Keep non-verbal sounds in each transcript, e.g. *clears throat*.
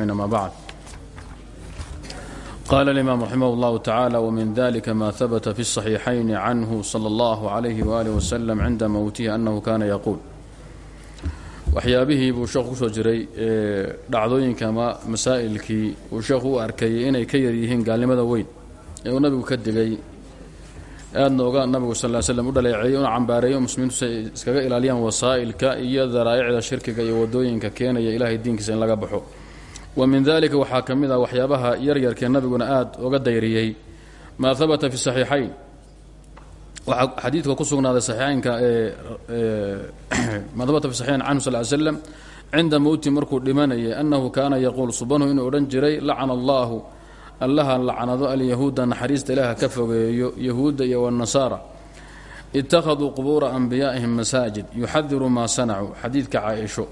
ما بعد قال الإمام رحمه الله تعالى ومن ذلك ما ثبت في الصحيحين عنه صلى الله عليه وآله وسلم عند موته أنه كان يقول waxyaabihii buu sheekhu kusoo jiray dhacdooyinka ama masaa'ilkii uu sheekhu u arkayay inay ka yar yihiin gaalnimada weyn ee uu nabigu ka digay aadna oga nabigu sal l slm u dhaleeceeyey una cambaareeyo muslimiintu si ay iskaga ilaaliyaan wasaa'ilka iyo daraa'icda shirkiga iyo wadooyinka keenaya ilaahay diinkiisa in laga baxo wa min dalika waxaa ka mid ah waxyaabaha yaryarkee nabiguna aad oga dayriyey maa habata fi saxiixayn. Waxaa xadiidka ku sugnaaday saxiixaynka maa habata fi saxiixayn canhu sal slam cinda mowti markuu dhimanayay annahu kaana yaquul subanu inuu odhan jiray lacana allahu allaha lacnado alyahuuda naxariista ilaaha ka fogeeyo yahuudda iyo wanasaara ittakhaduu qubuura anbiyaa'ihim masaajid yuxadiru maa sanacuu xadiidka caaisho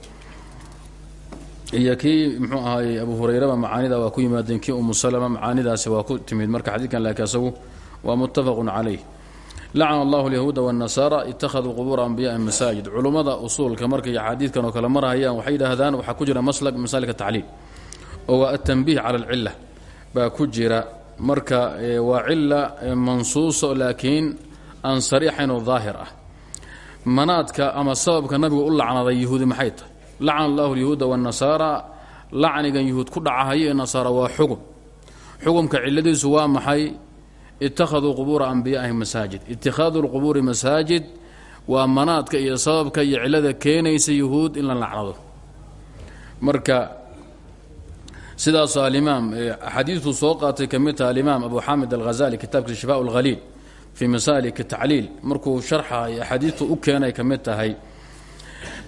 iyo kii mxuu ahaayey abu hurayraba macaanida waa ku yimaadeen kii umu salama macaanidaasi waa ku timid marka xadiidkan laakiin asagu waa muttafaqun calayh. Lacana allahu alyahuuda wاnnasaara ittakhaduu qubuura anbiyaa'ihim masaajid. Culummada usuulka markay xadiidkan oo kale marhayaan waxay yidhaahdaan waxaa ku jira maslak masaalika tacliil. Oo waa atanbiih cala alcila baa ku jira marka waa cila mansuuso laakiin aan sariixaynoo daahir ah. Manaadka ama sababka nabigu u lacnaday yahuudi maxay lacana allahu alyahuuda wاnnasaara lacnigan yahuud ku dhacahaya ee nasaara waa xugum xugumka ciladiisu waa maxay? Ittakhaduu qubuura anbiyaa'ihim masaajid. Itikhaadu lqubuuri masaajid waa manaadka iyo sababka iyo cilada keenaysa yahuud in la lacnado. Marka sidaasoo alimaam axaadiistuu soo qaatay ka mid taha alimaam abu xaamid alghazali kitaabkiisa shifaa اlhaliil fii masalik tacliil markuu sharxay axaadiistu u keenay ka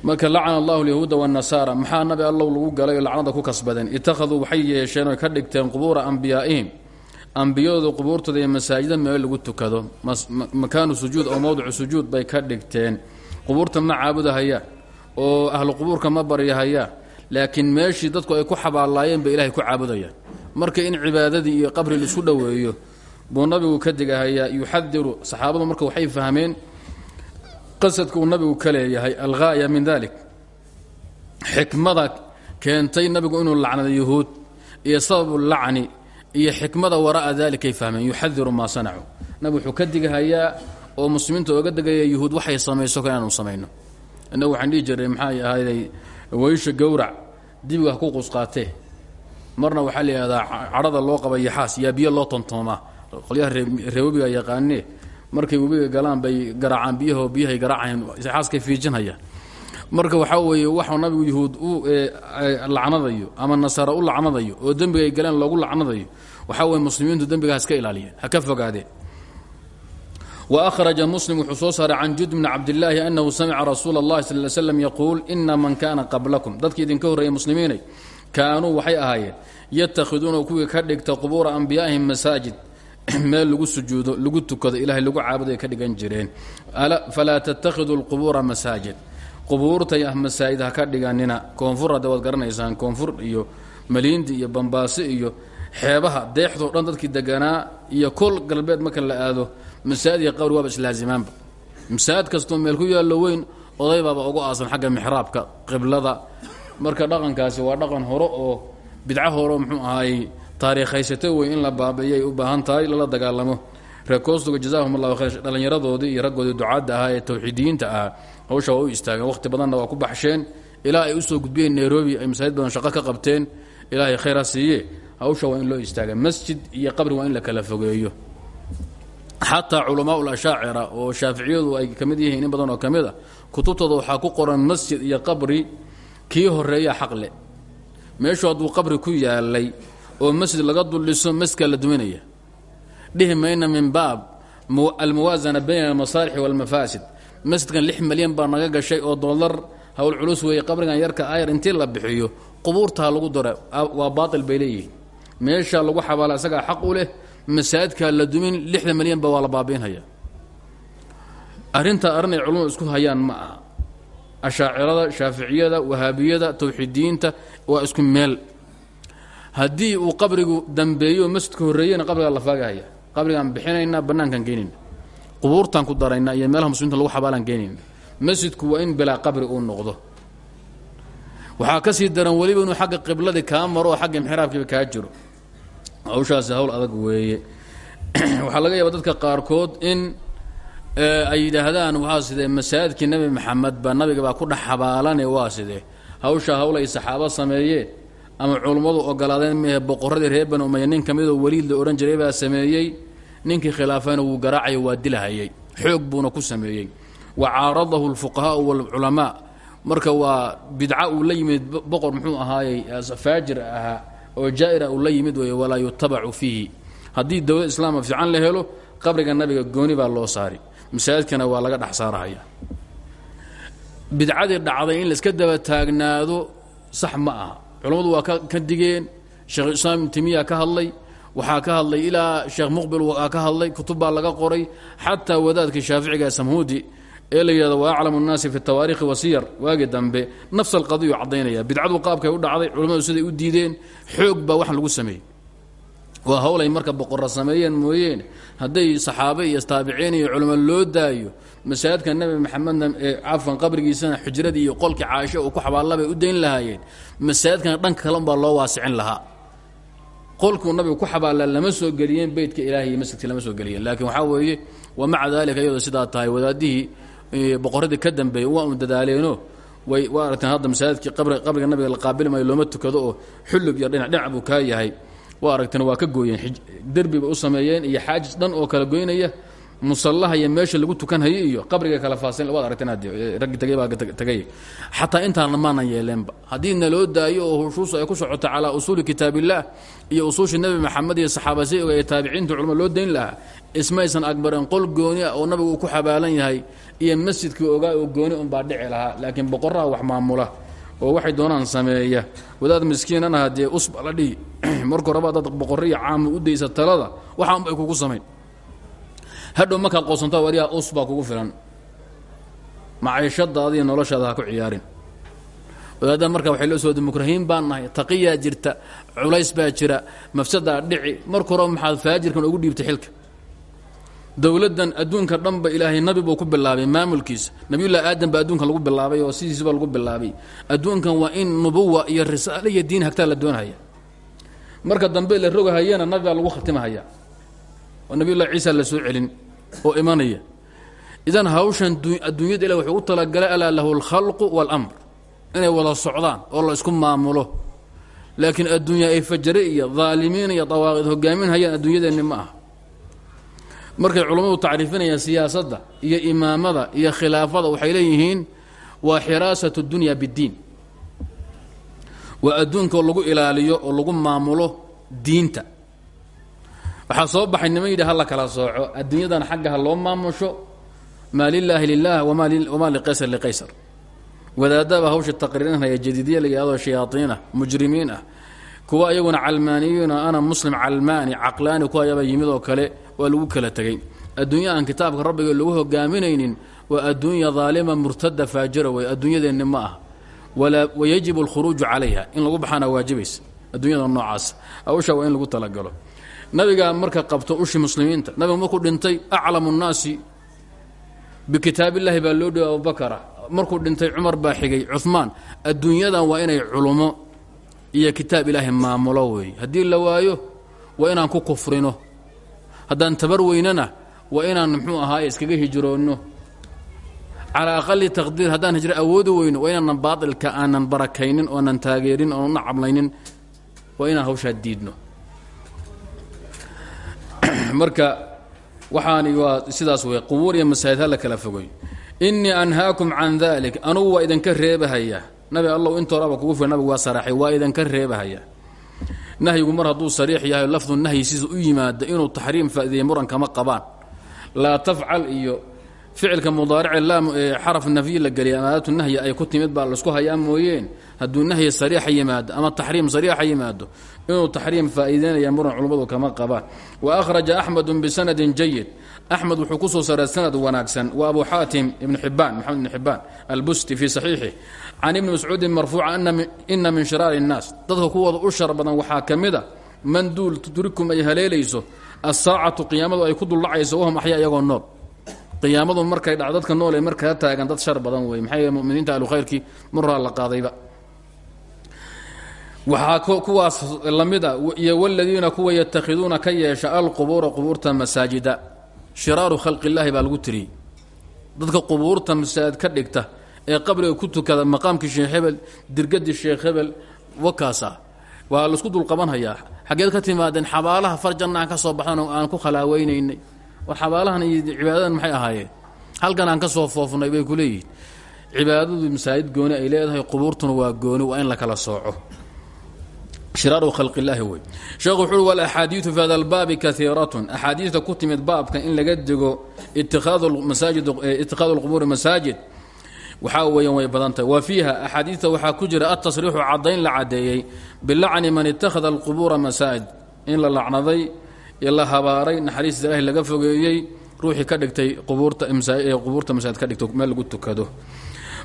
marka lacana allahu alyahuuda wاnnasaara maxaa nabi allow lagu galay oo lacnada ku kasbadeen ittakhaduu waxay yeesheen oy ka dhigteen qubuura anbiyaa'ihim. Ambiyadooda qubuurtooda iyo masaajida meel lagu tukado. Makaanu sujuud oo mowdicu sujuud bay ka dhigteen. Qubuurta ma caabudahayaan oo ahlu qubuurka ma baryahayaan laakiin meeshii dadku ay ku xabaalaayeen bay ilahay ku caabudayaan. Marka in cibaadadii iyo qabri la isku dhoweeyo buu nabigu ka digahayaa yuxadiru saxaabadu marka waxay fahmeen qasadka uu nabigu ka leeyahay alghaaya min dalik xikmada keentay nabigu inuu lacnado yahuud iyo sababu lacni iyo xikmada wara'a dalikay fahmeen yuxadiru maa sanacuu. Nabig wuxuu ka digahayaa oo muslimiinta ooga degaya yuhuud waxay samayso kale inaanu samayno. Innagu waxaan dhihi jirnay maxay ahayday weysha gowrac dibiga ha ku qusqaatee marna waxaa la yidhahdaa cadhada loo qaba yaxaas yaa biyo loo tontoomaa qolyaha ree webiga yaqaanee markay webiga galaan bay garaacaan biyaho biyahay garaacayaan yaxaaskay fiijinhayaan. Marka waxaa weeye waxuu nabigu yahuud u lacnadayo ama nasaara u lacnadayo oo dembiga ay galeen loogu lacnadayo waxaa weye muslimiintu dembiga ha iska ilaaliyeen ha ka fogaadeen. Wa akhraja muslim wuxuu soo saaray can jud annahu samica rasuula اllahi sal l slam yaquul man kaana qablakum. Dadkii idinka horreeyay muslimiinay kaanuu waxay ahaayeen yatakhiduuna kuwii ka dhigta qubuura anbiyaa'ihim masaajid *clears throat* meel lagu sujuudo lagu tukado ilahay lagu caabuday ka dhigan jireen. Falaa tattakhiduu lqubuura masaajid. Qubuurtay ah masaajid ha ka dhiganina koonfur hadda waad garanaysaan koonfur iyo maliindi iyo bambaasi iyo xeebaha deexdoo dhan dadkii deganaa iyo kol galbeed marka la aado masaajid iyo qabri waaba islaazimaanba masaajid kastoo meel ku yaallo weyn oday baaba ugu aasan xagga mixraabka qiblada. Marka dhaqankaasi waa dhaqan hore oo bidco hore muxuu ahaay taariikhaysata wey in la baabeeyay u baahan tahay lala dagaalamo. Reekoostuga jazaahum allahu khayr dhallinyaradoodii iyo raggoodii ducaadda ahaa ee tawxiidiyiinta ahaa hawsha waa u istaageen. Wakhti badanna waa ku baxsheen. Ilaa ay u soo gudbiyeen nairobi ay masaajid badan shaqo ka qabteen. Ilaahay khayr ha siiye hawsha waa in loo istaaga masjid iyo qabri waa in la kala fogeeyo. Xataa culamaa lashaacira oo shaaficiyadu ay ka mid yihiin in badan oo ka mid a kutubtooda waxaa ku qoran masjid iyo qabri. Kii horreeya xaqle. Meeshu hadduu qabri ku yaalay oo masjid laga duldhiso masjidkaa la duminaya. Dhihi mayna min baab almuwaasana bayna almasaalixi walmafaasid. Masjidkan lix malyan baa naga gashay oo dollar hawl culus weeye qabrigan yarka ayar intii la bixiyo qubuurtaa lagu dara waa baatil bay leeyihiin. Meesha lagu xabaala isagaa xaq u leh masaajidkaa la dumin lixda malyanba waa la baabiinhaya arrintaa arrin ay culamadu isku hayaan ma aha. Ashaacirada shaaficiyada wahaabiyada tawxiidiyiinta waa isku meel haddii uu qabrigu dambeeyo masjidka horreeyena qabrigaa la faagahaya. Qabrigaan bixinaynaa bannaankaan geynayna qubuurtaan ku daraynaa iyo meelaha muslimiinta lagu xabaalaan geynayna masjidku waa in bilaa qabri uu noqdo. Waxaa ka sii daran weliba inuu xagga qibladii kaa maro oo xagga inxiraafkiiba kaa jiro. Hawshaasi hawl adag weeye. *clears throat* Waxaa laga yaaba dadka qaarkood in ay yidhaahdaan waa sidee? Masaajidkii nebi maxamed baa nabiga baa ku dhex xabaalane waa sidee? Hawshaa hawl ay saxaabo sameeyeen ama culummadu ogolaadeen mehe boqoradii reer bani umaya nin ka midoo la odhan jiray baa sameeyey. Ninkii khilaafayna wuu garaacayo waa dilahayay xoog buuna ku sameeyey. Wa caaradahu alfuqahaau waalculamaa marka waa bidca uu la yimid boqor muxuu ahaayey faajir ahaa oo jaa'ira uu la yimid weeye walaa yutabacu fiihi. Haddii dowlad islaama fiican la helo qabriga nabiga gooni baa loo saari. Masaajidkana waa laga dhex saarahaya. Dhacday in laiska daba taagnaado sax ma aha culammadu waa ka digeen. Sheekh islaam timiya ka hadlay. Waxaa ka hadlay ilaa sheekh muqbil waa ka hadlay. Kutub baa laga qoray. Xataa wadaadkii shaaficiga ee samhuudi ee la yidhahdo wa aclamu nnaasi fi tawaarikhi wasiyar waagii dambe nafs alqadiyu caddaynaya. Bidcadu qaabkay u dhacday culimmadu siday u diideen. Xoog baa waxan lagu sameeyey. Waa hawlay marka boqorra sameeyeen mooyeen. Hadday saxaabe iyo taabiciin iyo culimo loo daayo masaajidka nebi maxamedna cafan qabrigiisana xujradii iyo qolkii caaisho uu ku xabaallabay u dayn lahaayeen masaajidkana dhanka kale unbaa loo waasicin lahaa. Qolkuu nabigu ku xabaallaa lama soo geliyeen beytka ilaahay iyo masjidka lama soo geliyeen. Laakiin waxaa weeye wa maca daalika iyadoo sidaa tahay wadaadihii boqorradii ka dambeeyey waa un dadaaleeno way waa aragteen hadda masaajidkii qabriga nabiga la qaabili maayo looma tukado oo xullub iyo dhinac dhinac buu yahay. Waa aragteen waa ka gooyeen derbiba u sameeyeen iyo xaajis dhan oo kala goynaya musallaha iyo meesha lagu tukanhayo iyo qabriga kala faasin waad aragteen raggi tagay baa tagay. Xataa intaana maanan yeeleenba haddii naloo daayo oo hushuusu ay ku socoto calaa usuuli kitaabillaah iyo usuusha nebi maxamed iyo saxaabasi ee taabiciinta culama loo dayn lahaa ismaysan akbareen qol gooni ah oo nabigu ku xabaalan yahay iyo masjidkii ogaa oo gooni unbaa dhici lahaa laakiin boqoraha wax maamula oo waxay doonaan sameeya. Wadaad miskiinana haddee usba la dhihi marka horeba caama u daysa talada waxaan bay kugu samayn hadhow markaad qoosanta waryaa us baa kugu filan. Maciishadaada iyo noloshaada ha ku ciyaarin. Wadaadda marka waxay loo soo mukrahiin baan nahay. Jirta culays baa jira mafsadaa dhici. Marka hore maxaad faajirkan ugu dhiibtay xilka. Dowladdan adduunka dhanba ilaahay nabi buu ku bilaabay maamulkiisa. Nabiyullahi aadam baa adduunka lagu bilaabay oo sidiisba lagu bilaabay. Adduunkan waa in nubuwa iyo risaale iyo diin hagtaa la doonhaya marka dambe la rogahayana nabi lagu khatimahaya oo nabiyullahi ciisa la soo celin oo imanaya. Idan hawshan adduunyada ilah wuxuu u talagalay alaa lahu alkhalqu waalamr inay wada socdaan oo la isku maamulo. Laakiin adduunya ay fajare iyo daalimiin iyo dawaaqid hogaaminhayaan adduunyadeenni ma aha. Markay culammadu tacriifinayaan siyaasadda iyo imaamada iyo khilaafada waxay leeyihiin waa xiraasat dunya biddiin. Waa adduunka lagu ilaaliyo oo lagu maamulo diinta waxaa soo baxay niman yidhi la kala sooco. Adduunyadan xagga ha loo maamusho. Maa lilaahi lilah wamaa liqaysar liqaysar wadaadaba hawsha taqriirinhaya jadiidiya la yihahdo shayaaiin ah mujrimiin ah kuwa iyaguna calmaaniyuuna ana muslim calmaani caqlaani kuwa ayaba yimid kale waa lagu kala tegey adduunya kitaabka rabbiga lagu hogaaminaynin waa adduunya daalima murtada faajira wey adduunyadeenni ma ah wayajibu alkhuruuju calayha. In lagu baxaana waajibaysa adduunyada noocaas. Hawsha waa in lagu talagalo nabigaa marka qabto ushi muslimiinta. Nabiga markuu dhintay aclamu nnaasi bikitaab illahi baa loo dhiway abubakara markuu dhintay cumar baa xigay cumaan adduunyadan waa inay culumo iyo kitaab ilaahay maamulo weeye haddii la waayo waa inaan ku kufrino. Haddaan tabar weynana waa inaan muxuu ahaaye iskaga hijroonno. Calaa aqali taqdiir haddaan hijro awoodi weyno waa inaanan baatilka aanan barakaynin oonan taageerin oona cablaynin waa inaan hawshaa diidno *clears throat* marka waxaani waa sidaas wey qubuur iyo masaajid la kala fogay innii anhaakum can dalik anugu waa idinka reebahayaa nabi allow inta horaba kugu fil nabigu waa saraaxay waa idinka reebahayaa nahyigu mar hadduu sariix yahay lafdu nahyi sida u yimaado inuu taxriim faa'ideeye muran kama qabaan. Laa tafcal iyo ficilka mudaarice laam xaraf nafyi la geliya amaadatu nahyi ay ku timid baa la isku hayaa mooyeen. Hadduu nahyi sariixa yimaado ama taxriim sariixa yimaado inuu taxriim faa'iideynaya muran culummadu kama qabaan wa akhraja axmedu bisanadin jayid axmed wuxuu ku soo saray sanad wanaagsan. Wa abu xaatim ibnu xibaan maxamed ibnu xibaan albusti fii saxiixi. Can ibni mascuudin marfuuca ina min shiraari الnaas dadka kuwooda u shar badan waxaa ka mida man duul tudrikum ay haleelayso asaacatu qiyaamadu ay ku duldhacayso wahum axya iyagoo nool qiyaamadu markay dhac dadka nool ee markaa taagan dad shar badan wey maxaa yeele muminiinta ahlu khayrkii muraa la qaadayba. Waxaa kuwaas la mid a iyo wladiina kuwa yatakhiduuna ka yeesha alqubuura qubuurta masaajida. Shiraaru khalqi illaahi baa lagu tiriyey dadka qubuurta masaajid ka dhigta ee qabriga ku tukada maqaamkii sheekh hebel dirgadii sheekh hebel wakaasa waa la isku dulqabanhayaa. Xaggeed ka timaadeen xabaalaha farjanna aan ka soo baxdan aan ku khalaaweynayna war xabaalahan iyo cibaadadan maxay ahaayeen halkan aan ka soo foofnay bay ku leeyihiin. Cibaadadu masaajid gooni ay leedahay qubuurtuna waa gooni waa in la kala sooco. Shiraaru khalq illaahi wey sheekhu wuxu ui walaxaadiidu fi hada albaabi kaiiratun axaadiista ku timid baabka in laga dego ittikhaadu lqubuuri masaajid waxaa weeyaan way badan tahay. Wa fiiha axaadiista waxaa ku jira altasriixu caddayn la caddeeyey bilacni man ittakhada alqubuura masaajid in la lacnaday la habaaray naxariista ilaahi laga fogeeyey ruuxii ka dhigtay qubuurta masaajid ka dhigto meel lagu tukado.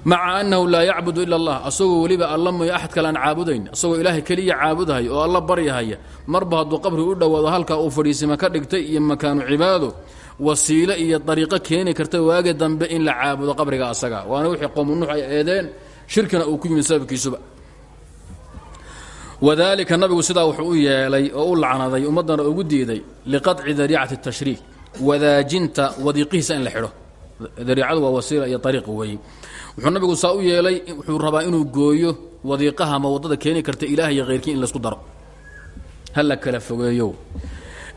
Maca annahu laa yacbudu ila allah asagoo weliba alla mooyo axad kale aan caabudayn asagoo ilaahay keliya caabudahaya oo alla baryahaya marba hadduu qabri u dhowaado halkaa uu fadhiisima ka dhigtay iyo makaanu cibaado wasiilo iyo dariiqo keeni karta waagi dambe in la caabudo qabriga asaga. Waana wixii qowmu nuux ay eedeen shirkina uu ku yimid sababkiisuba wadalika nabigu sidaa wuxuu u yeelay oo u lacnaday ummaddana ugu diiday liqaطci dariicati tashriik wadaajinta wadiiqihiisa in la xidho. Dariicadu waa wasiila iyo ariiq weeye wuxuu nabigu saa u yeelay wuxuu rabaa inuu gooyo wadiiqaha ama waddada keeni karta ilaah iyo khayrkii in laysku daro. Ha la kala fogeeyo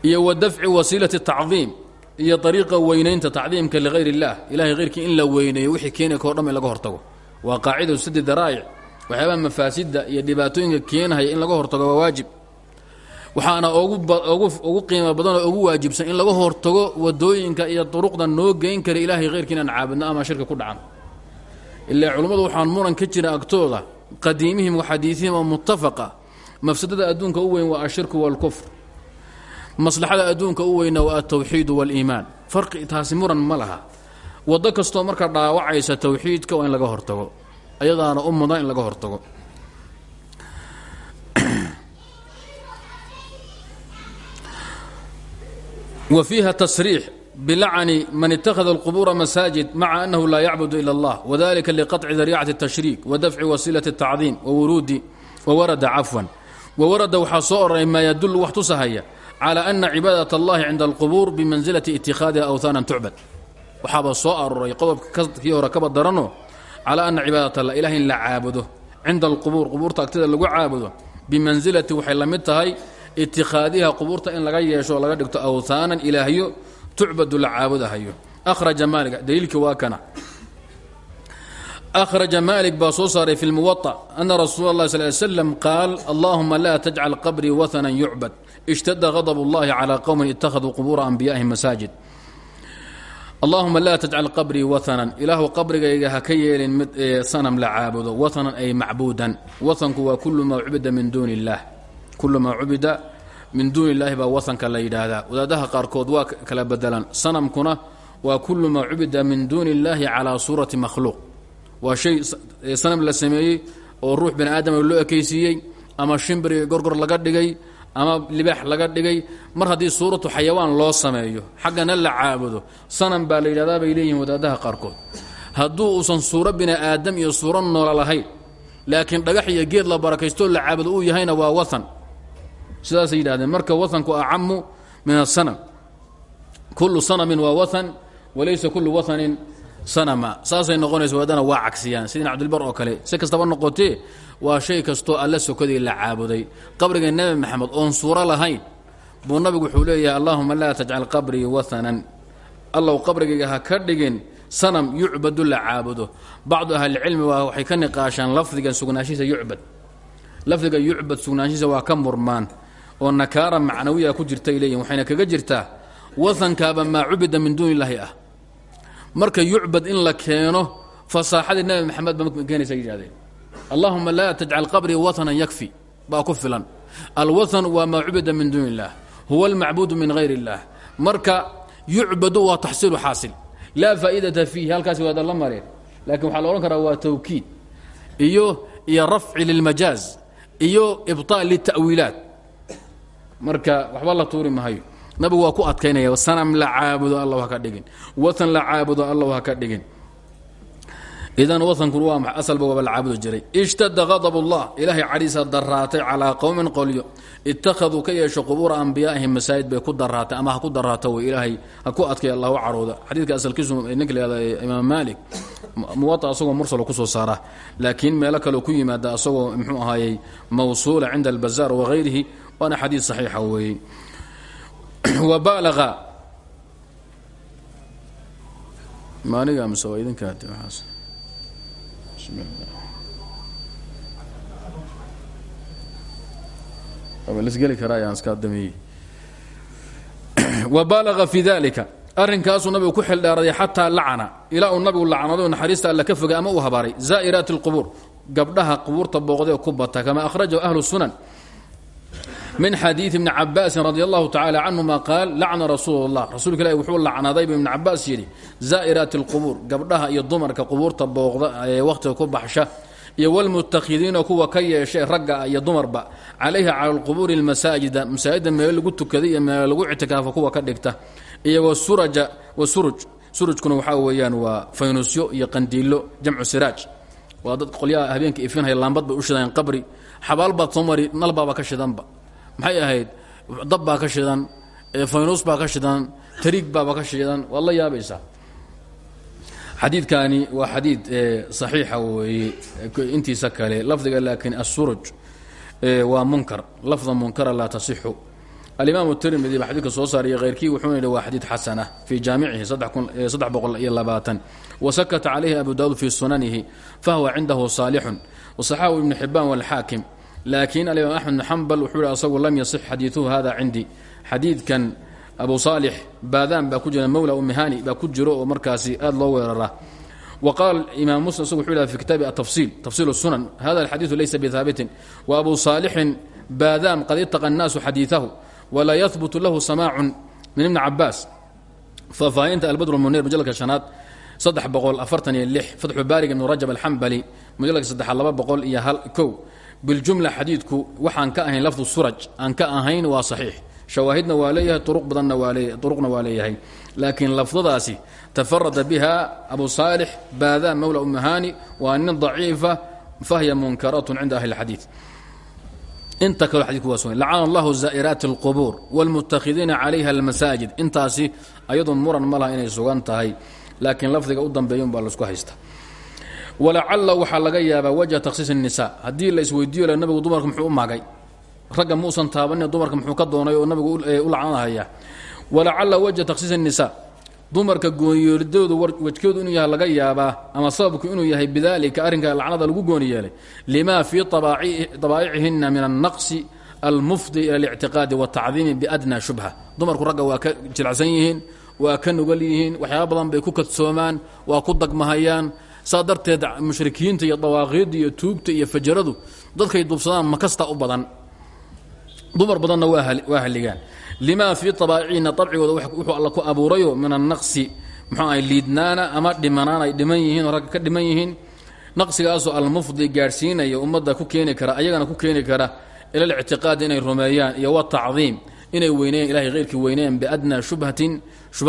iyo wa dafci wasiilati tacdiim iyo ariiqa weynaynta tacdiimka ligayr اllah ilahay hayrkii in la weyneeyo wixii keeni kao dham in laga hortago. Waa qaacidatu sadi daraa'ic waxyaabaha mafaasida iyo dhibaatooyinka keenahaya in laga hortago waa waajib. Waxaana ugu qiimo badan oo ugu waajibsan in laga hortago waddooyinka iyo duruqda noo geyn kara ilahay hayrkii inaan caabudno ama shirka ku dhacan ilaa culummadu waxaan muran ka jira agtooda qadiimihim waxadiiihim oo mutafaqa mafsadada adduunka u weyn waa ashirku waalkufr maslaxada adduunka u weyna waa altawxiidu waaliimaan farqi taasi muran ma laha. Waddo kastoo marka dhaawacaysa tawxiidka waa in laga hortago ayadaana u mudan in laga hortago wa fiiha tasriix bilacni man ittakhada alqubuura masaajid maca annahu laa yacbudu ila allah wadalika liqaطci dariicati الtashriik wa dafci wasiilati الtacdiim wawuruudi wawarada cafwan wawarada waxaa soo oray maa yadulu wax tusahaya calى ana cibaadaة اllahi cinda alqubuur bimansilati itikhaadiha awhaanan tucbad waxaaba soo aroray qodobka kii hore kaba darano calى ana cibaadat allah ilaah in la caabudo cinda alqubuur qubuurta agtida lagu caabudo bimansilati waxay la mid tahay itikhaadiha qubuurta in laga yeesho o laga dhigto awhaanan ilaahyo tucbadu la caabudahayo raja maali daliilkii waa kana akhraja maalik baa soo saaray fi lmuwaطa ana rasuula اllahi sal ly slam qaal allahuma la tajcal qabrii wahanan yucbad ishtada gadb اllahi calى qowmin ittakhaduu qubuura anbiyaihim masaajid allahuma laa tajcal qabrii wahanan ilaahu qabrigayga ha ka yeelin mid sanam la caabudo. Wahanan ay macbuudan. Wahanku waa kulu maa cubida min duuni اllah kulu maa cubida min duuni illaahi baa wahanka la yidhaahdaa. Wadaadaha qaarkood waa kala bedelan sanamkuna waa kulu maa cubida min duuni اllahi calaa suurati makhluuq. Waa shay sanam la sameeyey oo ruux bani aadama loo ekaysiiyey ama shimbri gorgor laga dhigay ama libaax laga dhigay mar haddii suuratu xayawaan loo sameeyo xaggana la caabudo. Sanam baa la yidhahdaa bay leeyihiin wadaadaha qaarkood. Hadduu uusan suuro bini aadam iyo suuro noola lahayn laakiin dhagax iyo geed la barakaysto la caabudo uu yahayna waa wahan sidaasay yidhahdeen marka wahanku acamu min asanam kullu sanamin waa wahan walaysa kullu wahanin sanama. Saasay noqonaysa waadana waa cagsiyaan sidin cabdilbar oo kale si kastaba noqotee waa shay kastoo alla sokaday la caabuday. Qabriga nebi maxamed oon suuro lahayn buu nabigu wuxuu leeyahay allahuma laa tajcal qabrii wahanan allow qabrigayga ha ka dhigin sanam yucbadu la caabudo. Bacdu ahlicilmi waa waxay ka niqaashaan lafdigan sugnaanshihiisa yucbad. Lafdiga yucbad sugnaanshihiisa waa ka murmaan oo nakaara macnawiya ku jirtay leeyihiin waxayna kaga jirtaa wahankaaba maa cubida min duuni illaahi ah marka yucbad in la keeno fasaaxadii nebi maxamed ba keenaysa yidhahdeen allahuma laa tajcal qabrii wahanan yakfi baa ku filan. Alwahan waa maa cubida min duuni illah huwa almacbuudu min hayr اllah marka yucbadu waa taxsiilu xaasil laa faa'iidata fiihi halkaasi waada la mareen. Lakin waxaa la odhan karaa waa tawkiid iyo iyo rafci lilmajaaz iyo ibطaal lita'wiilaat marka waxba la tuuri mahayo nabigu waa ku adkaynaya sanam la caabudo alla ha ka dhigin. Wahan la caabudo alla ka dhigin. Idan wahankun waa maay asalba waaba la caabudi jiray. Ishtada qadab ullah ilaahay cadhiisa daraatay calaa qowmin qolyo ittakhaduu ka yeesho qubuura bay ku daraatay ama ku daraato wey ilaahay ha ku adkay allahu carooda. Xadiidka asalkiisu ninka la yihahda imaam maalik muwata asagoo mursalo ku soo saara. Laakiin meelo kaleo ku yimaada asagoo muxuu ahaayey mawsuula cinda albazaar wagayrihi waana xadiid saxiixa weeye *clears throat* wabalaqa maaniga mise waa idinkaati waaas lasgeli karaa iska dameeyey *clears throat* wabalaga fi dalika arrinkaasuu nabigu ku xildheeraday xataa lacana. Ilaa uu nabigu lacnado naxariista alla ka fogay ama uu habaaray. Zaa'iraati اlqubuur gabdhaha qubuurta booqdee ku bata kama akhrajahu ahlu sunan min xadiidi ibni cabaasin radi allahu tacala canhuma qaal lacna rasuul اllah rasuulka ilahi wuxuu lacnaday bu ibn cabaas yidhi zaa'iraati اlqubuur gabdhaha iyo dumarka qubuurta booqda ee wakhtiga ku baxsha iyo wlmutakhidiina kuwa ka yeeshay ragga iyo dumarba calayha cala lqubuuri lmasaajida masaajidda meelo lagu tukaday iyo meelo lagu ictikaafo kuwa ka dhigta iyo wasuraja wasuruj surujkuna waxaa weeyaan waa faynusyo iyo qandiilo jamcu siraaj waa dad qolyaha habeenka ifinhaya laambad bay u shidayaan qabri xabaalbaad maxay ahayd? Dab baa ka shidan faynuus baa ka shidan tariig baaba ka shidan waad la yaabaysaa xadiidkaani waa xadiid saxiixa weeye intiisa kale lafdiga laakiin assuruj waa munkar lafda munkara laa tasixu. Alimaam tirmidi baa xadidka soo saariya khayrkii wuxuuna yidhi waa xadiid xasana fii jaamicihi saddex boqol iyo labaatan. Wa sakata calayhi abu daawuud fii sunanihi fahuwa cindahu saalixun. Wasaxaabu ibnu xibaan walxaakim laakiin alimaam axmed bn xambal wuxuu yihi asagu lam yasix xadiiثuhu hada cindii xadiidkan abu saalix baadaan baa ku jira mawla umihani baa ku jiro oo markaasi aad loo weerara. Wa qaala imaam muslim isagu wuxuu yidhaha fi kitaabi atafsiil tafsiil sunan hada alxadiidu laysa bihaabitin wa abu saalixin baadaam qad itaqa annaasu xadiidahu walaa yahbutu lahu samaacun min ibni cabaas faahfaahinta albadr munir mujalladka shanaad saddex boqol afartan iyo lix fatxu baarig ibnu rajab alxambali mujalladka saddexa laba boqol iyo hal kow biljumla xadiidku waxaan ka ahayn lafdu suraj aan ka ahayn waa saxiix shawaahidna waa leeyahay uruq badanna uruqna waa leeyahay laakiin lafdadaasi tafarada biha abu saalix baadaan mawla umahani waa nin daciifa fahya munkaratun cinda ahli اlxadiid inta kaloo xadidku waa sugan lacana allahu zaa'iraati اlqubuur wاlmutakhidiina calayha almasaajid intaasi ayadun muran ma laha inay sugan tahay laakiin lafdiga u dambeeyun baa laisku haysta walacala waxaa laga yaabaa wajha takhsiis الnisa haddii la isweydiiyo le nabigu dumarka muxuu u magay ragga muusan taabanin dumarka muxuu ka doonay oo nabigu u lacnadahaya walacala wajha takhsiis الnisa dumarka gooniyeeridoodu wajkeedu inuu yahay laga yaabaa ama sababku inuu yahay bidalika arrinka lacnada lagu gooni yeelay lima fii dabaa'icihina min الnaqsi almufdi ila اlictiqaadi wالtacdiimi biadna shubha dumarku ragga waa ka jilacsan yihiin waa ka nugal yihiin waxyaaba badan bay ku kadsoomaan waa ku dagmahayaan saa darteed mushrikiinta iyo dawaaqiidda iyo tuugta iyo fajaradu dadkay duubsadaan makasta u badan. Dumar badanna waa haligaan lima fii abaacihina abcigooda wuxuu alla ku abuurayo min annaqsi. Muxuu ahay liidnaana ama dhimanaan ay dhiman yihiin oo ragga ka dhiman yihiin. Naqsigaasoo almufdi gaadhsiinaya ummadda ku keeni kara ayagana ku keeni kara ila lictiqaadi inay rumeeyaan iyo watacdiim inay weyneeyaan ilahay heyrkii weyneeyaan biadnaa shubhatin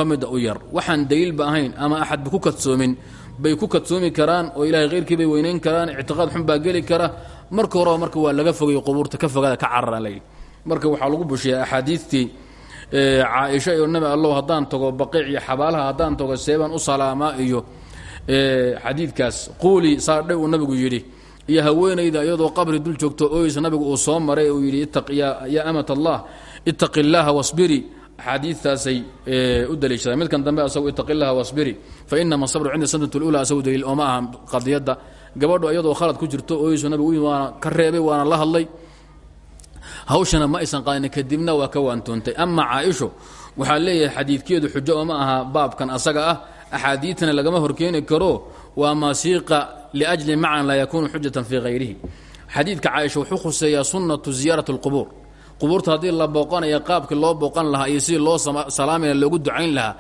midda u yar. Waxaan daliilba ahayn ama axadba ku kadsoomin. Bay ku kadsoomi karaan oo ilahay heyrkii bay weynayn karaan ictiqaad xun baa geli kara. Marka horeba marka waa laga fogay qubuurta ka fogaada ka carara layidhi marka waxaa lagu bushiya axaadiidtii caaisha iyo nabi allow haddaan tago baqiic iyo xabaalaha haddaan tago seebaan u salaamaa iyo xadiidkaas quuli saadhay uu nabigu yidhi iyo haweenayda iyadoo qabri dul joogto oysa nabigu uu soo maray uu yidhi yaa amat allah ittaqi wasbiri axaadiidtaasay u daliishadaan midkan dambe asagu ittaqi llaha wasbiri fa inama sabru cinda sanat اlula asagu daliil ooma aha qadiyadda. Khalad ku jirto oysu nabigu waana ka reebay waana la hadlay. Hawshana ma aysan qaadin kadibna waa ka waantoontay ama caaisho waxaa leeyahay xadiidkeedu xujo oo ma aha baabkan asaga ah. Axaadiidtana lagama horkeeni karo. Waa masiiqa liajli macan laa yakuunu xujatan fii hayrihi xadiidka caaisha wuxuu khuseeyaa sunnatu ziyaarat اlqubuur qubuurta haddii la booqanaya qaabkii loo booqan lahaa iyo sidii loo salaamaya loogu ducayn lahaa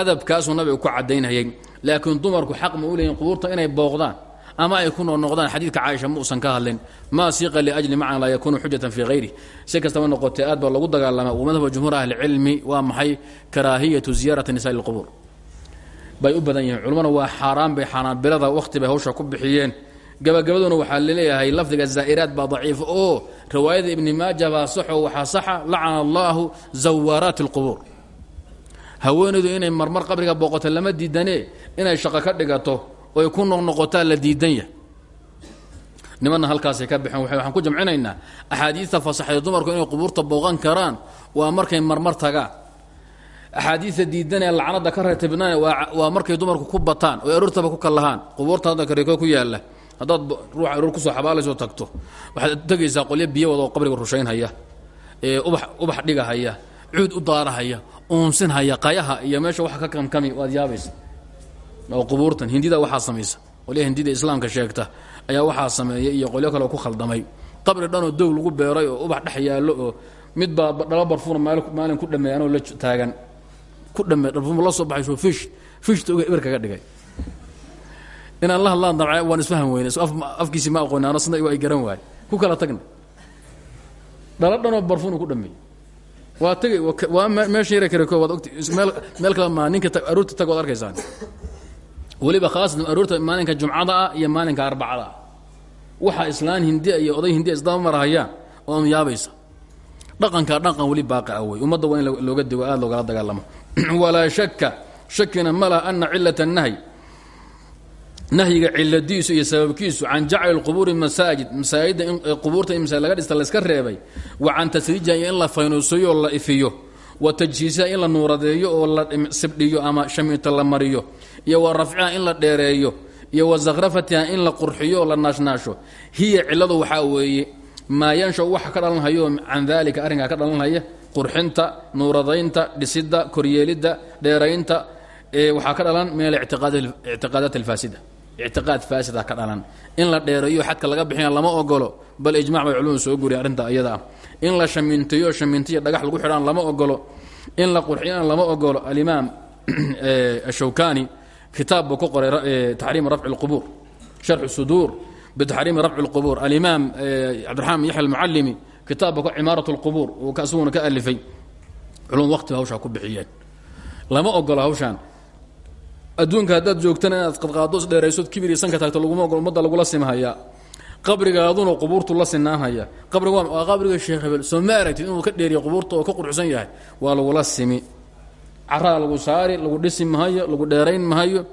adabkaasuu nabiga ku cadaynayay laakiin dumarku xaq ma u leeyihiin qubuurta inay booqdaan ama ay ku noqnoqdaan xadiidka caaisha ma uusan ka hadlin. Maa siiqa liajli macan laa yakuunu xujatan fii hayri si kastaba noqotee aad baa lagu dagaalama wa madhaba jumhuur ahlicilmi waa maxay? Karaahiyatu ziyaarati nisaai lqubuur bay u badan yihiin. Culummana waa xaaraan bay xanaabilada wakhti bay hawsha ku bixiyeen. Gabagabaduna waxaa la leeyahay lafdiga zaa'iraad baa daciif. Oo riwaayada ibni maaja baa saxo waxaa saxa lacana allaahu zawaaraati اlqubuur haweenaydu inay marmar qabriga booqoto lama diidane inay shaqo ka dhigato oy ku noqnoqotaa la diidan yahay. Nimanna halkaasay ka baxeen waxaan ku jamcinaynaa axaadiista fasaxday dumarku inay qubuurta booqan karaan waa markay marmar tagaan. Axaadiista diidanee lacnada ka ratibnaan waa markay dumarku ku bataan oy aroortaba ku kallahaan. Qubuurta hadda ku yaalla haddaad ruux aroor ku soo xabaalayso tagto waxaad tegaysaa qolyo biyo wada oo qabriga rushaynhaya ee ubax ubax dhigahaya cuud u daarahaya uunsinhaya qayaha iyo meesha wax ka kamkami waad yaabaysa. Oo qubuurtan. Hindida waxaa samaysa. Qolya hindida islaamka sheegta ayaa waxaa sameeya iyo qolyo kale ku khaldamay. Qabri dhanoo dow lagu beeray oo ubax dhex yaallo oo mid baa dhalo barfuuna maalin ku dhameey anoo la taagan. Ku dhameey barfuum la soo baxayso fish fishta oga kaga dhigay inaan la hadlaan dabca waan isfahan weyne afkiisi ma aqooni ana sna ay garan waay ku kala tagna. Dhalo dhanoo barfuuna ku dhameey waa tegay waa meesha yara kareko waad ogti meel meel kale maa ninka aroorta tag waad arkaysaan. Weliba khaasatan aroorta maalinka jumcada ah iyo maalinka arbacada ah. Waxaa islaan hindia iyo oday hindia isdaba marahayaan oon yaabaysa. Dhaqankaa dhaqan weli baaqi ah wey ummadda waa in looga digo aada loogala dagaalamo. *clears throat* Walaa shaka shakina ma laha ana cilat الnahyi nahyiga ciladiisu iyo sababkiisu can jacli qubuuri masaajid masaajidda in qubuurta in laga dhista layska reebay wa can tasriijiha in la faynuusayo oo la ifiyo wa tajhiisiha in la nuuradeeyo oo la sibdhiyo ama shamiinta la mariyo iyo wa rafciha in la dheereeyo iyo wa zakhrafatiha in la qurxiyo oo la naashnaasho hiya ciladu waxaa weeye maa yanshaw waxa ka dhalanhayo can dalika arrinkaa ka dhalanhaya qurxinta nuuradaynta dhisidda koryeelidda dheeraynta waxaa ka dhalan min alictiqaadaat alfaasida ictiqaad faasida ka dhalan in la dheereeyo xadka laga bixina lama ogolo bal ijmac bay culumadu soo guriya arrinta iyada ah in la shaminteeyo shamintiya dhagax lagu xidhaan lama ogolo in la qurxiyana lama ogolo alimaam ashawkani kitaab buu ku qoray taxriim rafci اlqubuur sharxu suduur bitaxriimi rafci اlqubuur alimaam cabdiraxmaan yaxya almucalimi kitaabba ku cimaarat اlqubuur uu isaguna ka alifay culum waqtiba hawshaa ku bixiyeen lama ogolo hawshaan adduunka haddaad joogtana inaad qadqaado is dheeraysood kibir iyo sanka taagto laguma ogolo ummadda lagula simhayaa qabrigaaduna qubuurtu la sinaanhaya qabriga waa qabriga sheekh hebel. Soo inuu ka dheeriya qubuurta oo ka qurxsan yahay? Waa lagula simi. Caraa lagu saari lagu dhisi mahayo lagu dheerayn mahayo.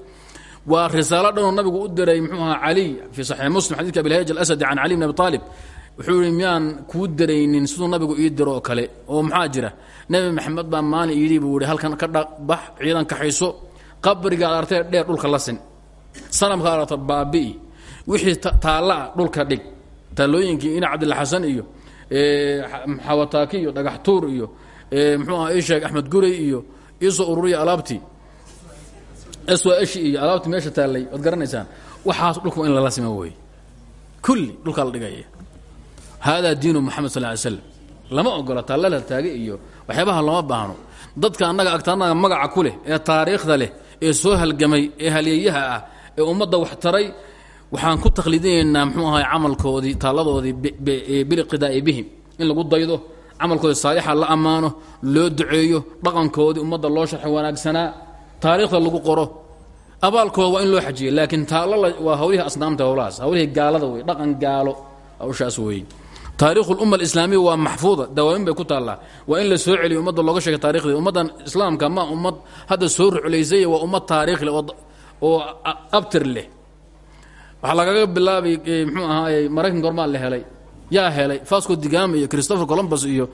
Waa risaalo dhanoo nabigu u diray muxuu ahaa caliy fii saxiix muslim xadidka abilhayj alasadi can cali bn abi aalib wuxuu yihi miyaan kuu diraynin siduu nabigu ii diro kale? Oo maxaa jira? Maxamed baa maalin yidhi buu halkan ka dhbax ciidan kaxayso qabrigaad artay dheer dhulka la sin sanamkaad arta baabi'i wixii taallaa dhulka dhig. Taallooyinkii ina cabdilla xasan iyo xawataaki iyo dhagax tuur iyo muxuu aha ii sheeg axmed guray iyo iisoo ururiya alaabtii. Swashi iyo alaabtii meesha taallay waad garanaysaan waxaas dhulka in lala sima wey kulli dhulkaa la dhigaya haadaa diinu moxamed sal ly slam lama ogola taallala taage iyo waxyaabaha lama baahno. Dadka annaga agtaanaga magaca ku ee taariikhda leh ee soo halgamay ee halyeeyaha ah ee ummadda wax taray waxaan ku takhliidinaynaa muxuu ahay camalkoodii taalladoodii biliqtidaa'i bihim. In lagu daydo camalkoodii saalixa la ammaano loo duceeyo dhaqankoodii ummadda loo sharxo wanaagsanaa taariikhda lagu qoro. Abaalkooda waa in loo xajiyo laakiin taalla waa hawlihii asnaamta howlahaas hawlihii gaalada wey dhaqan gaalo hawshaas weeye taarikhu lumma alislaamiya waa maxfuuda dawaamin bay ku taallaa. Waa in la soo celiyo ummadda looga sheegay taarikhdeeda ummaddan islaamka ma ummad hadda soo ruclaysay waa ummad taariikh leh oo abtir leh. Waxaa lagaga bilaabay mxuu ahaay maraykanka hormaa la helay yaa helay fasco digama iyo christopher columbus iyo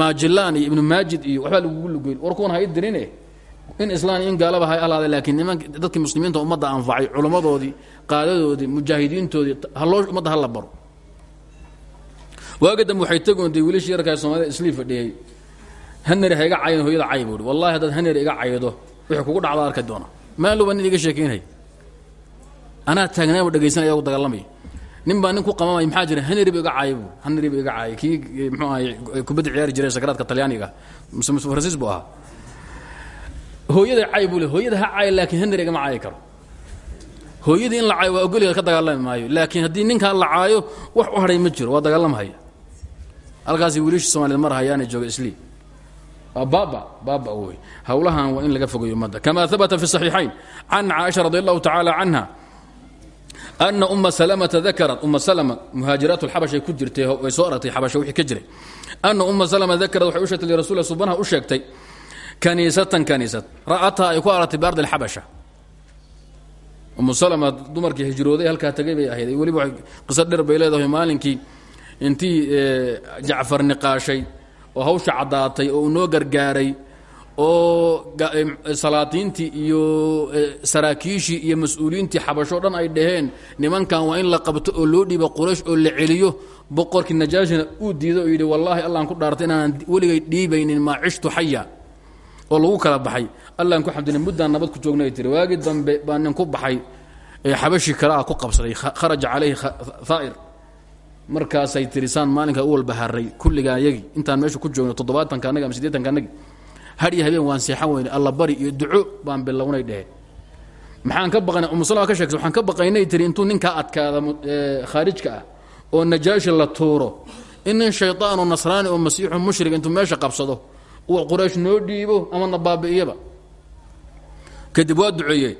majilan iyo ibnu maajid iyo waxbaa lagugu lugeyn war kuwan hay dirine in islaan in gaalaba hay alaaday laakiin nimank dadkii muslimiinta ummadda anfacay culammadoodii qaadadoodii mujaahidiintoodii haloo ummadda hala baro waaga dambe waxay tegoonday wiilashii yarkaa soomaalida islii fadhiyey hanari ha iga hooyada cay buuhi wallahi haddaad hanari iga caydo wixii kugu dhacda arki doona maaluba nin iga sheekeynhay anaa taagnaaba dhegaysanaya u dagaalamaya nin nin ku qamamaya maxaa jira? Iga caaya bu hanariba iga caaya kii muxuu ahay kubadda ciyaari jiray sakaraadka talyaaniga. Muse faransiis buu ahaa. Hooyada cay buu hooyada ha caaya laakiin hanari igama caayi karo. Hooyadii in la caayo waa ogoliga ka dagaalami laakiin haddii ninkaa la caayo wax u hadhay ma jiro waa dagaalamhaya halkaasi wiilashii somaliyed mar hayaana jooga islii baaba baaba wey hawlahan waa in laga fogeeyo ummadda. Kama habata fi صaxiixayn can caaisha radi allahu tacaala canha ana uma salamata dakarat uma salma muhaajiraat lxabashay ku jirtay way soo aragtay xabasha wixii ka jiray. Ana uma salma dakarat waxay u sheegtay lirasuul subanaha u sheegtay kaniisatan kaniisad ra'ataha ay ku aragtay biardi اlxabasha umu salma dumarkii hijrooday halkaa tagay bay ahayd. Weliba qiso dher bay leedahay maalinkii intii jacfar niqaashay oo hawsha caddaatay oo uu noo gargaaray oo salaatiintii iyo saraakiishii iyo mas'uuliyiintii xabasho dhan ay dhaheen nimankan waa in la qabto oo loo dhiibo quraysh oo la celiyo boqorkii najaashina uu diido oo yidhi wallaahi allaan ku dhaartay inaanan weligay dhiibaynin maa cishtu xaya oo lagu kala baxay. Allaan ku xamdina muddaan nabad ku joogna ay dambe baa ku baxay ee ah ku qabsaday kharaja calayhi haa'ir markaasay tiri saan maalinkaa u walbaharay kulligaa yagii intaan meesha ku joogno toddobaatanka anagi ama siddeetanka anagi hadhiyo habeen waan seexan weyne alla bari iyo duco baan bilownay dheheen maxaan ka baqanay umusalama ka sheegtay waxaan ka baqaynay tiri intuu ninkaa adkaada khaarijka ah oo najaashi la tuuro in nin shaydaanoo nasraani oo masiixu mushrig intuu meesha qabsado uu quraysh noo dhiibo ama na baabi'iyaba? Kadib waa duceeyey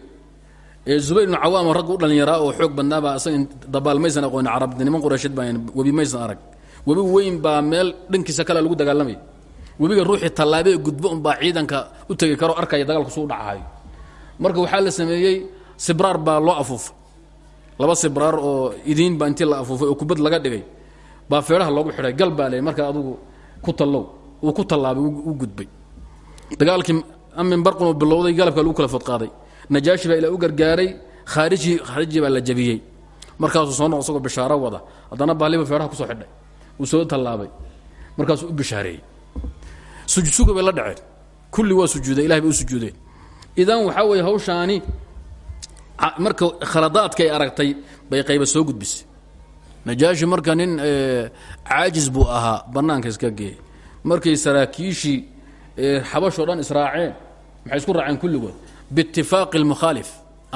zubayr ibnu cawaam ragga u dhallinyaraa oo xoog badnaabaa isaga dabaal maysan aqooni carabdi niman quraysheed baa webi arag. Webi weyn baa meel dhankiisa kale lagu dagaalamaya webiga ruuxii tallaabee gudbo unbaa ciidanka u tegi karo arkaya dagaalku suu dhacahayo marka waxaa la sameeyey sibraar baa loo afuufay laba sibraar oo idiin baa intii la afuufay oo kubad laga dhigay baa feedhaha loogu xidhay gal marka adugu ku tallow uu ku tallaabay u gudbay. Dagaalkii amin barqun bilowday galabka lagu kala fodqaaday najaashi baa ilaa u gargaaray khaariji khaariji baa la jabiyey. Markaasuu soo noq isagoo bishaaro wada. Haddana baaliba feedhaha ku soo xidhay. Uu soo tallaabay. Markaasuu u bishaareeyey. Sujsuga bay la dhaceen. Kulli waa sujuuday ilahay bay u sujuudeen. Idan waxaa weeye hawshaani marka khaladaadka ay aragtay bay qayba soo gudbisay. Najaashi marka nin caajis buu ahaa bannaanka iska geeyey. Markay saraakiishii xabashoo dhan israaceen maxay isku raaceen kulligood biitifaaqi اlmukhaalif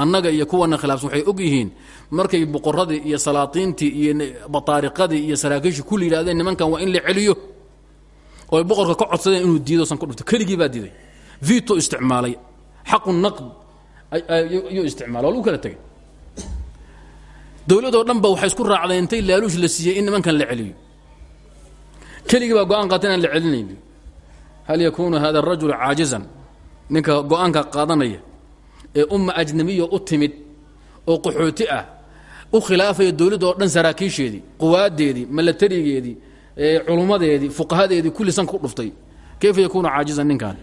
annaga iyo kuwana khilaafsan waxay og yihiin markay boqoradii iyo salaatiintii iyo bataariqadii iyo saraakiishii kulli yidhahdeen nimankan waa in la celiyo oo ay boqorka ka codsadeen inuu diido san ku dhufto keligii baa diiday vito isticmaalay xaqu naqd ayuu isticmaalay waa kala tegay dowladoo dhan waxay isku raacdeen intay laaluush la siiyey in nimankan la celiyo keligii baa go'aan qaata la celinayni hal yakuunu hada arajulu caajizan ninka go'aanka qaadanaya ee umma ajnabiya u timid oo qaxooti ah u khilaafaya dowladda oo dhan saraakiisheedii quwaadeedii milatarigeedii culummadeedii fuqahadeedii kulli sanka ku dhuftay. Kayfa yakuunu caajizan ninkan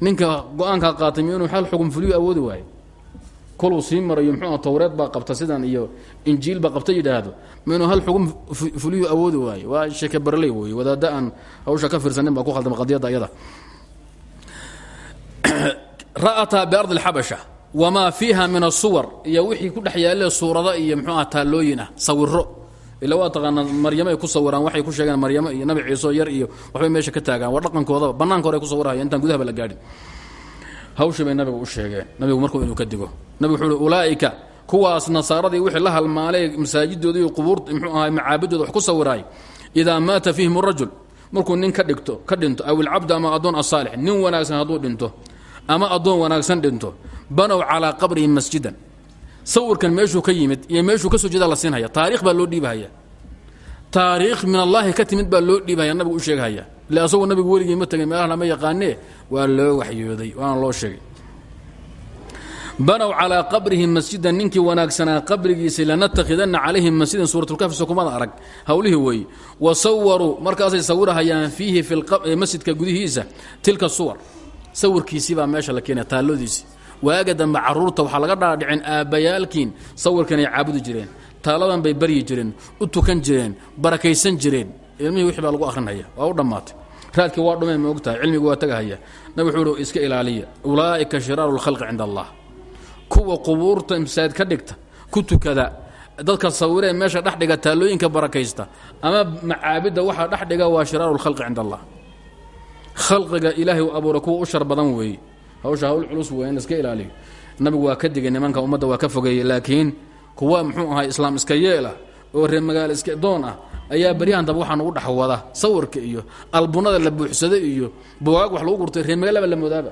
ninka go'aankaa qaatay mi inuu xal xugum fuliyu awoodi waayo koluu sii marayo muxuua towreed baa qabta sidan iyo injiil baa qabta yidhaahdo. Ma inuu hal xugum fuliyu awoodi waayo waa sheeke barley wey wadaadda hawsha ka fiirsanin baa ku khaldama qadiyadda ayada *coughs* ra'ataa biardi اlxabasha wamaa fiiha min asuwar iyo wixii ku dhex yaalle suurada iyo mxuuah taallooyin ah sawiro ila waa taqaanaa maryamo ay ku sawiraan waxay ku sheegeen maryamo iyo nabi ciiso yar iyo waxbay meesha ka taagaan waa dhaqankoodaba bannaanka hore ay ku sawirahaya intaan gudahaba la gaadhin. Hawshii bay nabiga u sheegeen nabigu markuu inuu ka digo. Nabigu wuxuu ulaa'ika kuwaas nasaaradii wixii la halmaalay masaajidooda iyo mxuu ahay macaabidooda wax ku sawiraay idaa maata fiihim rajul markuu nin ka dhigto ka dhinto aw ilcabd ama addoon asaalix nin wanaagsan hadduu dhinto ama addoon wanaagsan dhinto banow calaa qabrihi masjidan. Sawirkan meeshuu ka yimid iyo meeshuu ka soo jeeda la siinhaya taarikh baa loo dhiibahaya taariikh min allaahi ka timid baa loo dhiibahaya nabigu u sheegahaya ille asagoo nabigu weligii ma tegin meelahana ma yaqaanee? Waa loo waxyooday waana loo sheegay. Banow calaa qabrihi masjidan ninkii wanaagsanaa qabrigiisa lanatakhidana calayhim masjidan suuratulkafisa kumada arag. Hawlihii weeye wa sawaruu markaasay sawirahayaan fiihi masjidka gudihiisa tilka suwar sawirkiisii baa meesha la keenaya taallodiisii waaga dambe carruurta waxaa laga dhaadhicin aabbayaalkiin sawirkan ay caabudi jireen. Taaladan bay baryi jireen u tukan jireen barakaysan jireen. Ilmihii wixii baa lagu akhrinhaya waa u dhammaatay. Raadkii waa dhumeen ma ogtahay cilmigu waa tagahaya. Nabi wuxuu uhi iska ilaaliya ulaa'ika shiraaru cinda allah. Kuwa qubuurta masaajid ka dhigta ku tukada dadka sawiree meesha dhex dhiga taallooyinka barakaysta ama macaabidda waxaa dhex dhiga waa shiraaru lkhalqi cinda allah khalqiga ilaahay u abuuray kuwa u shar badan weeye hawsha hawl culus weeye in la iska ilaaliyo nabigu waa ka digay nimanka ummadda waa ka fogeeyey laakiin kuwa muxuu ahaa islaam iska yeelah oo reer magaalo iska doon ah ayaa beryahan daba waxaa nagu dhex wada. Sawirka iyo albunada la buuxsaday iyo bugaag wax lagu gurtay reer magaalaba la moodaaba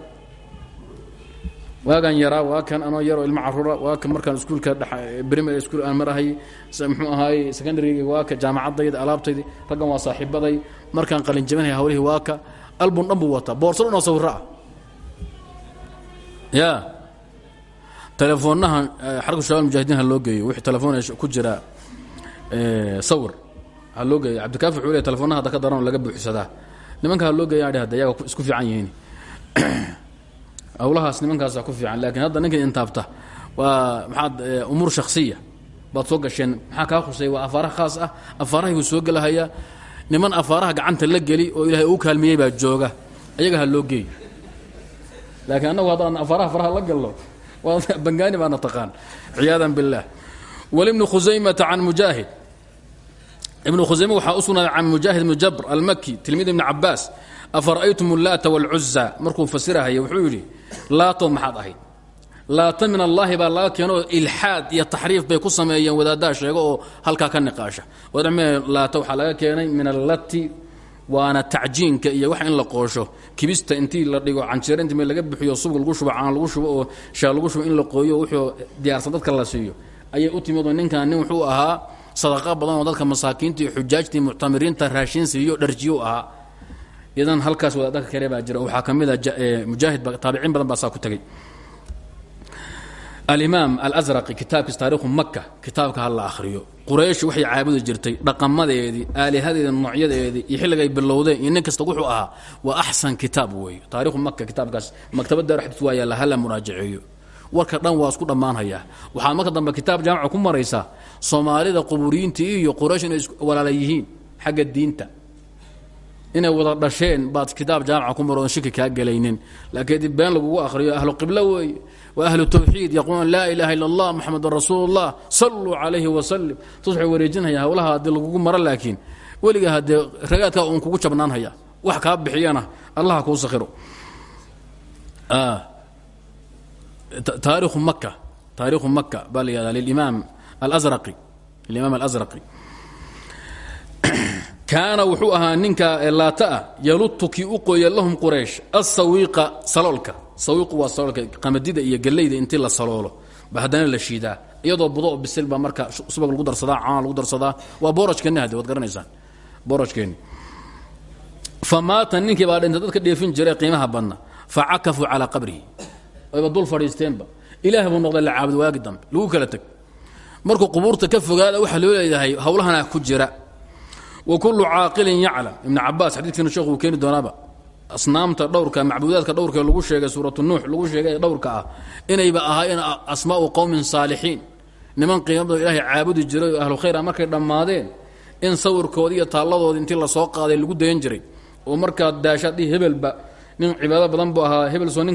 waagan yaraa waa kan anoo yaroo ilmo caruura waa kan markaan iskuulka primary school aan marahay muxuu ahaay secondaryga waa ka jaamacadayda alaabtaydi raggan waa saaxiibaday markaan qalinjabinhay hawlihii waa ka albun dhan buu wataa boorso dhan oo sawiro ah ya teleefoonaha xarku shabaal mujaahidiin ha loo geeyo wixii telefoon ku jira sawir ha loo geeyo. Cabdikaafi wuxuu leey telefonaha hadda ka daran oo laga buuxsadaa nimanka ha loo geeya adhi hadda yaga isku fiican yihiin *clears throat* hawlahaas nimankaasa ku fiican laakiin hadda ninka intaabta waa maxaad umuur shaksiya baad soo gasheen maxaa kaa khusay waa afaara khaas ah afaarahaygu soo gelahaya niman afaaraha gacanta la geli oo ilaahay uu kaalmiyey baa jooga ayaga ha loo geey laakiin annagu haddaan afaaraha faraha la gallo *laughs* bangaani baana taqaan ciyaadan biاllah walibni khusaymata can mujaahid ibnu khusayme waxaa u sugnaaday can mujaahid ibni jabr almaki tilmiid ibni cabaas afara'aytum اllaata wاlcuza markuu fasirahaya wuxuu yidhi laato maxaad ahayd. Laata min allaahi baa laga keenoo ilxaad iyo taxriif bay ku sameeyeen wadaaddaha sheego oo halkaa ka niqaasha. Laata waxaa laga keenay min allati waana tacjiinka iyo wax in la qoosho. Kibista intii la dhigo canjeero inti laga bixiyo subag lagu shubo caan lagu shubo oo shaa lagu shubo in la qooyo wuxuu diyaarsan dadka la siiyo. Ayay u timid oo ninkan nin wuxuu ahaa sadaqa badan oo dadka masaakiinta iyo xujaajta iyo muctamiriinta raashin siiyo dharjiyo ahaa idan halkaas wadaadaka kale baa jira. Waxaa ka mid a mujaahid taabiciin badan baa saa ku tegey alimaam alazraqi kitaabkiis taarikhu maka kitaabka ha la akhriyo. Quraysh waxay caabudi jirtay dhaqamadeedii aalihadeedii noocyadeedii iyo xilligay bilowdeen iyo nin kasta wuxuu ahaa waa axsan kitaab weeye taarikhu maka kitaabkaas maktabad daar xadiis waa yaalla hala muraajaceeyo warka dhan waa isku dhammaanhayaa waxaad marka dambe kitaab jaamica ku maraysaa soomaalida quburiyiintii iyo quraysh inay walaala yihiin xagga diinta inay wada dhasheen baad kitaab jaamica ku maroon shiki kaa gelaynin. Laakiin dib been lagugu akhriyo ahlu qiblo weeye wa ahlu tawxiid yaquuluuna laa ilaaha illa allah moxamedun rasuulu llah salluu calayhi wasalim tus waxay wareejinhaya hawlaha haddii lagugu maro laakiin weliga haddee ragaadkaa uun kugu jabnaanhaya wax kaa bixiyana allah kuu sakhiro. Taarikhu maka taarikhu maka baa la yihahdaa lilimaam alazraqi lilimaam alazraqi kaana wuxuu ahaa ninka laata ah yalutu kii u qoya lahum quraysh asawiiqa saloolka. Iyo gallayda intii la saloolo. Ba la shiidaa. Iyadoo budo bisil marka subag lagu darsadaa caan lagu darsadaa. Waa boorajkeenni hade waad garanaysaan. Boorajkeenni fa maata ninkii baa dadka dheefin jiray qiimaha badna. Fa cakafuu qabrihi. Ayba dul fadhiisteenba. Ilaah buu noqday la caabud waagi dambe. Kala teg markuu qubuurta ka fogaada waxaa loo leedahay hawlahana ku jira wkulu caaqilin yaclam ibn cabaas xadiidkiina sheekhu uu keeni doonaaba. Asnaamta dhowrka macbuudaadka dhowrka lagu sheegay suuratu nuux lagu sheegay ee dhowrka ah inayba ahaayeen asmaau qowmin saalixiin. Niman qiimada ilaahay caabudi jiray oo ahlu khayra markay dhammaadeen in sawirkoodi iyo taalladoodi intii la soo qaaday lagu dayan jiray. Oo markaad daashaad hebelba nin cibaado badan buu ahaa hebel soo